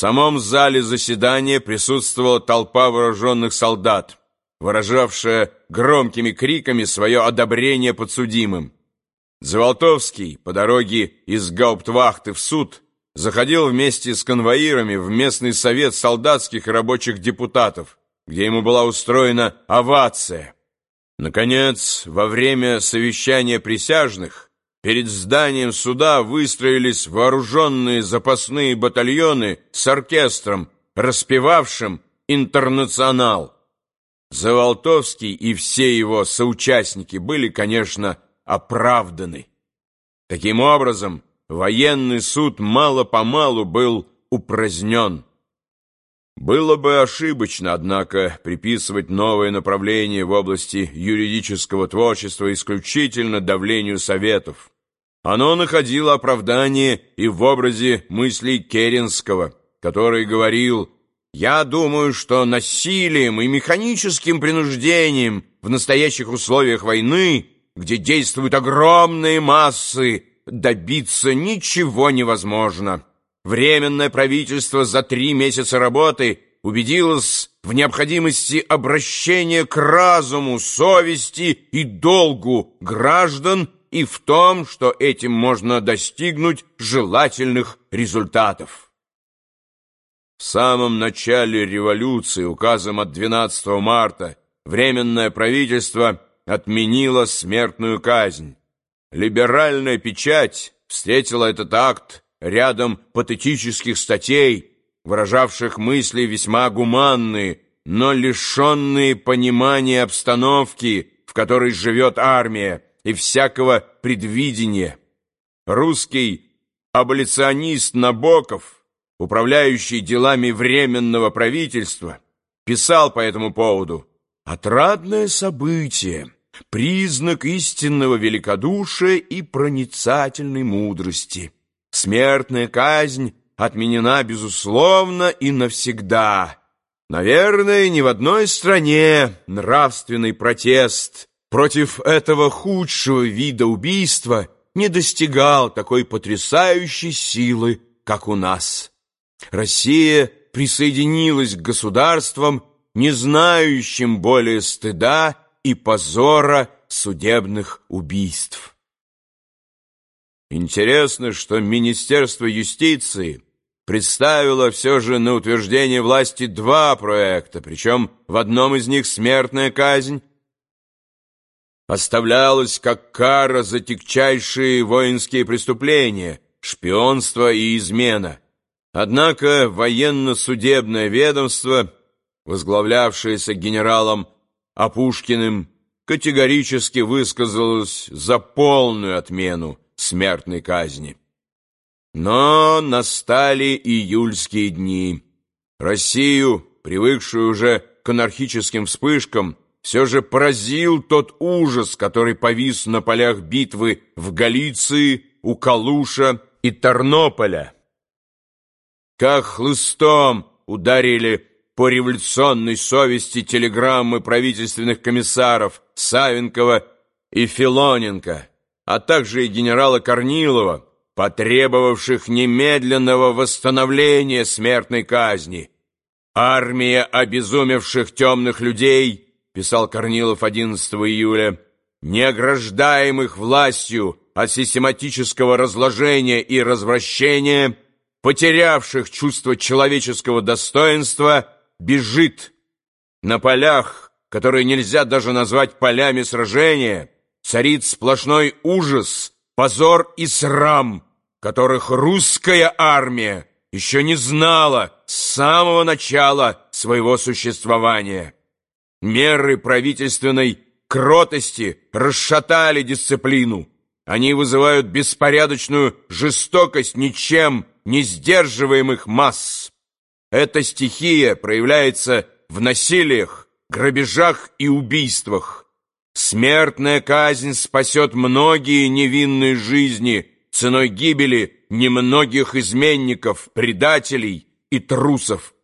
самом зале заседания присутствовала толпа вооруженных солдат, выражавшая громкими криками свое одобрение подсудимым. Заволтовский по дороге из Гауптвахты в суд заходил вместе с конвоирами в местный совет солдатских и рабочих депутатов, где ему была устроена овация. Наконец, во время совещания присяжных перед зданием суда выстроились вооруженные запасные батальоны с оркестром, распевавшим «Интернационал». Заволтовский и все его соучастники были, конечно, оправданы. Таким образом, военный суд мало-помалу был упразднен. Было бы ошибочно, однако, приписывать новое направление в области юридического творчества исключительно давлению советов. Оно находило оправдание и в образе мыслей Керенского, который говорил «Я думаю, что насилием и механическим принуждением в настоящих условиях войны, где действуют огромные массы, добиться ничего невозможно». Временное правительство за три месяца работы убедилось в необходимости обращения к разуму, совести и долгу граждан и в том, что этим можно достигнуть желательных результатов. В самом начале революции указом от 12 марта Временное правительство отменило смертную казнь. Либеральная печать встретила этот акт рядом патетических статей, выражавших мысли весьма гуманные, но лишенные понимания обстановки, в которой живет армия, и всякого предвидения. Русский аболиционист Набоков, управляющий делами Временного правительства, писал по этому поводу «Отрадное событие, признак истинного великодушия и проницательной мудрости». Смертная казнь отменена, безусловно, и навсегда. Наверное, ни в одной стране нравственный протест против этого худшего вида убийства не достигал такой потрясающей силы, как у нас. Россия присоединилась к государствам, не знающим более стыда и позора судебных убийств. Интересно, что Министерство юстиции представило все же на утверждение власти два проекта, причем в одном из них смертная казнь оставлялась как кара за тягчайшие воинские преступления, шпионство и измена. Однако военно-судебное ведомство, возглавлявшееся генералом Апушкиным, категорически высказалось за полную отмену смертной казни. Но настали июльские дни. Россию, привыкшую уже к анархическим вспышкам, все же поразил тот ужас, который повис на полях битвы в Галиции, у Калуша и Тарнополя. Как хлыстом ударили по революционной совести телеграммы правительственных комиссаров Савенкова и Филоненко а также и генерала Корнилова, потребовавших немедленного восстановления смертной казни. «Армия обезумевших темных людей», писал Корнилов 11 июля, «не ограждаемых властью от систематического разложения и развращения, потерявших чувство человеческого достоинства, бежит на полях, которые нельзя даже назвать полями сражения, царит сплошной ужас, позор и срам, которых русская армия еще не знала с самого начала своего существования. Меры правительственной кротости расшатали дисциплину. Они вызывают беспорядочную жестокость ничем не сдерживаемых масс. Эта стихия проявляется в насилиях, грабежах и убийствах. Смертная казнь спасет многие невинные жизни ценой гибели немногих изменников, предателей и трусов.